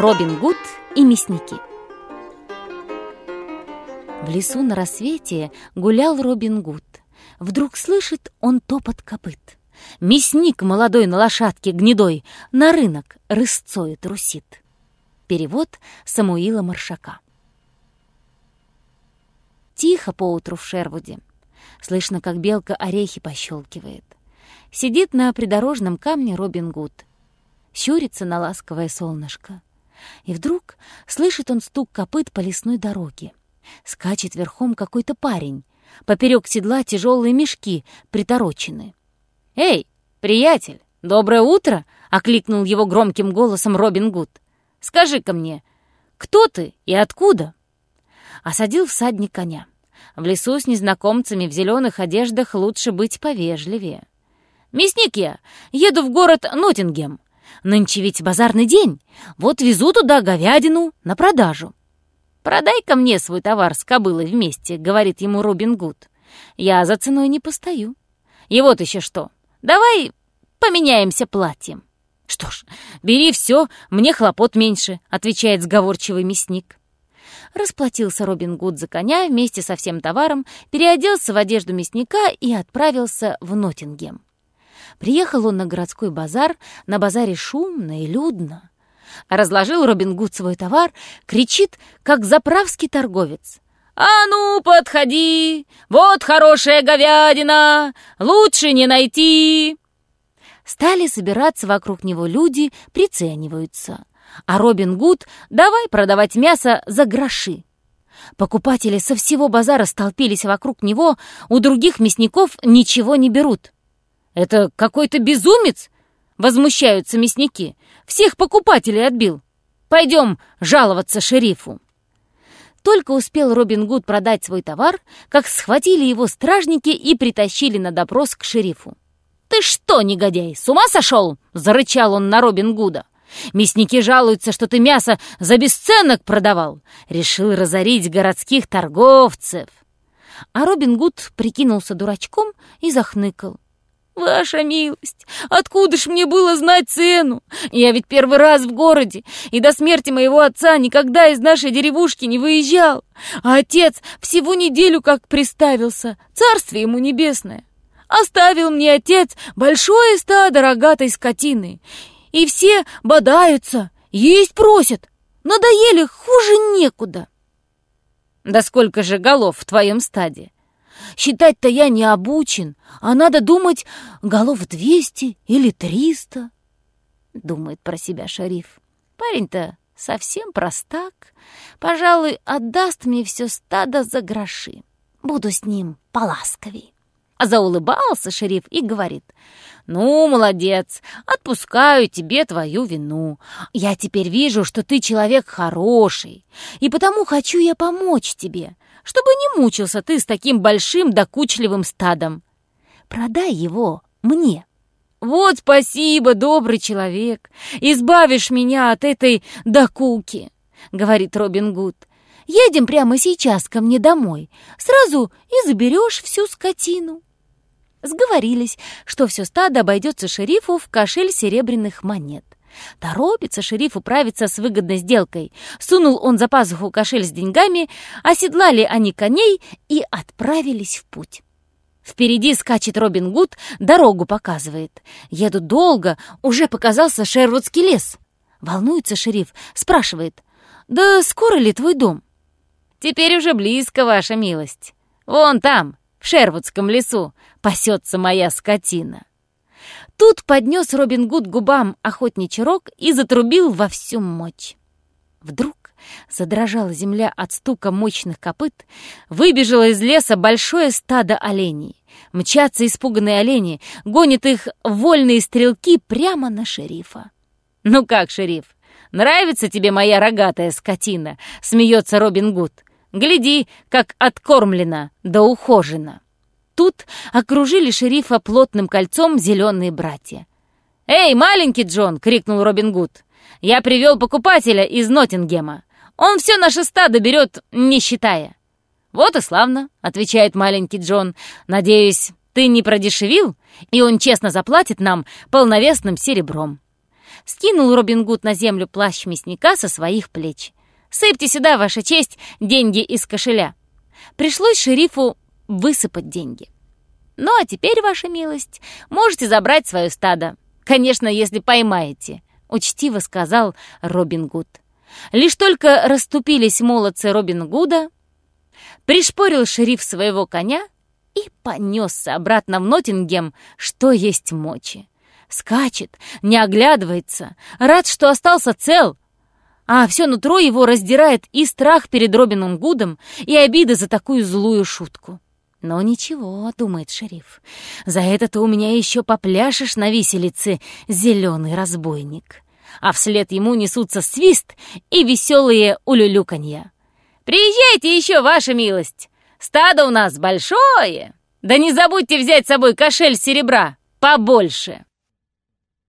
Робин Гуд и мясники В лесу на рассвете гулял Робин Гуд. Вдруг слышит он топот копыт. Мясник молодой на лошадке гнедой На рынок рысцой трусит. Перевод Самуила Маршака Тихо поутру в Шервуде. Слышно, как белка орехи пощелкивает. Сидит на придорожном камне Робин Гуд. Щурится на ласковое солнышко. И вдруг слышит он стук копыт по лесной дороге. Скачет верхом какой-то парень. Поперек седла тяжелые мешки приторочены. «Эй, приятель, доброе утро!» — окликнул его громким голосом Робин Гуд. «Скажи-ка мне, кто ты и откуда?» Осадил всадник коня. В лесу с незнакомцами в зеленых одеждах лучше быть повежливее. «Мясник я! Еду в город Ноттингем. Нынче ведь базарный день. Вот везу туда говядину на продажу. «Продай-ка мне свой товар с кобылой вместе», — говорит ему Робин Гуд. «Я за ценой не постою. И вот еще что. Давай поменяемся платьем». «Что ж, бери все, мне хлопот меньше», — отвечает сговорчивый мясник. Расплатился Робин Гуд за коня вместе со всем товаром, переоделся в одежду мясника и отправился в Ноттингем. Приехал он на городской базар, на базаре шумно и людно. Разложил Робин Гуд свой товар, кричит, как заправский торговец. «А ну, подходи! Вот хорошая говядина! Лучше не найти!» Стали собираться вокруг него люди, прицениваются. А Робин Гуд давай продавать мясо за гроши. Покупатели со всего базара столпились вокруг него, у других мясников ничего не берут. «Это какой-то безумец!» — возмущаются мясники. «Всех покупателей отбил! Пойдем жаловаться шерифу!» Только успел Робин Гуд продать свой товар, как схватили его стражники и притащили на допрос к шерифу. «Ты что, негодяй, с ума сошел?» — зарычал он на Робин Гуда. «Мясники жалуются, что ты мясо за бесценок продавал. Решил разорить городских торговцев». А Робин Гуд прикинулся дурачком и захныкал. «Ваша милость, откуда ж мне было знать цену? Я ведь первый раз в городе, и до смерти моего отца никогда из нашей деревушки не выезжал. А отец всего неделю как приставился, царствие ему небесное. Оставил мне отец большое стадо рогатой скотины, и все бодаются, есть просят, надоели хуже некуда». «Да сколько же голов в твоем стаде?» Считать-то я не обучен, а надо думать голов двести или триста. Думает про себя шериф. Парень-то совсем простак. Пожалуй, отдаст мне все стадо за гроши. Буду с ним поласковей. А заулыбался шериф и говорит, «Ну, молодец, отпускаю тебе твою вину. Я теперь вижу, что ты человек хороший, и потому хочу я помочь тебе чтобы не мучился ты с таким большим докучливым стадом. Продай его мне. Вот спасибо, добрый человек, избавишь меня от этой докуки, говорит Робин Гуд. Едем прямо сейчас ко мне домой, сразу и заберешь всю скотину. Сговорились, что все стадо обойдется шерифу в кошель серебряных монет. Торопится шериф управиться с выгодной сделкой. Сунул он за пазуху кошель с деньгами, оседлали они коней и отправились в путь. Впереди скачет Робин Гуд, дорогу показывает. Едут долго, уже показался Шервудский лес. Волнуется шериф, спрашивает, «Да скоро ли твой дом?» «Теперь уже близко, ваша милость. Вон там, в Шервудском лесу, пасется моя скотина». Тут поднес Робин Гуд губам охотничий рог и затрубил во всю мощь. Вдруг задрожала земля от стука мощных копыт, выбежало из леса большое стадо оленей. Мчатся испуганные олени, гонят их вольные стрелки прямо на шерифа. «Ну как, шериф, нравится тебе моя рогатая скотина?» — смеется Робин Гуд. «Гляди, как откормлена да ухожена!» Тут окружили шерифа плотным кольцом зеленые братья. «Эй, маленький Джон!» — крикнул Робин Гуд. «Я привел покупателя из Ноттингема. Он все наше стадо берет, не считая». «Вот и славно», — отвечает маленький Джон. «Надеюсь, ты не продешевил, и он честно заплатит нам полновесным серебром». Скинул Робин Гуд на землю плащ мясника со своих плеч. «Сыпьте сюда, ваша честь, деньги из кошеля». Пришлось шерифу высыпать деньги. «Ну а теперь, ваша милость, можете забрать свое стадо. Конечно, если поймаете», — учтиво сказал Робин Гуд. Лишь только расступились молодцы Робин Гуда, пришпорил шериф своего коня и понесся обратно в Ноттингем, что есть мочи. Скачет, не оглядывается, рад, что остался цел, а все нутро его раздирает и страх перед Робином Гудом, и обида за такую злую шутку. Но ничего, думает шериф, за это-то у меня еще попляшешь на виселице, зеленый разбойник. А вслед ему несутся свист и веселые улюлюканья. «Приезжайте еще, ваша милость! Стадо у нас большое! Да не забудьте взять с собой кошель серебра побольше!»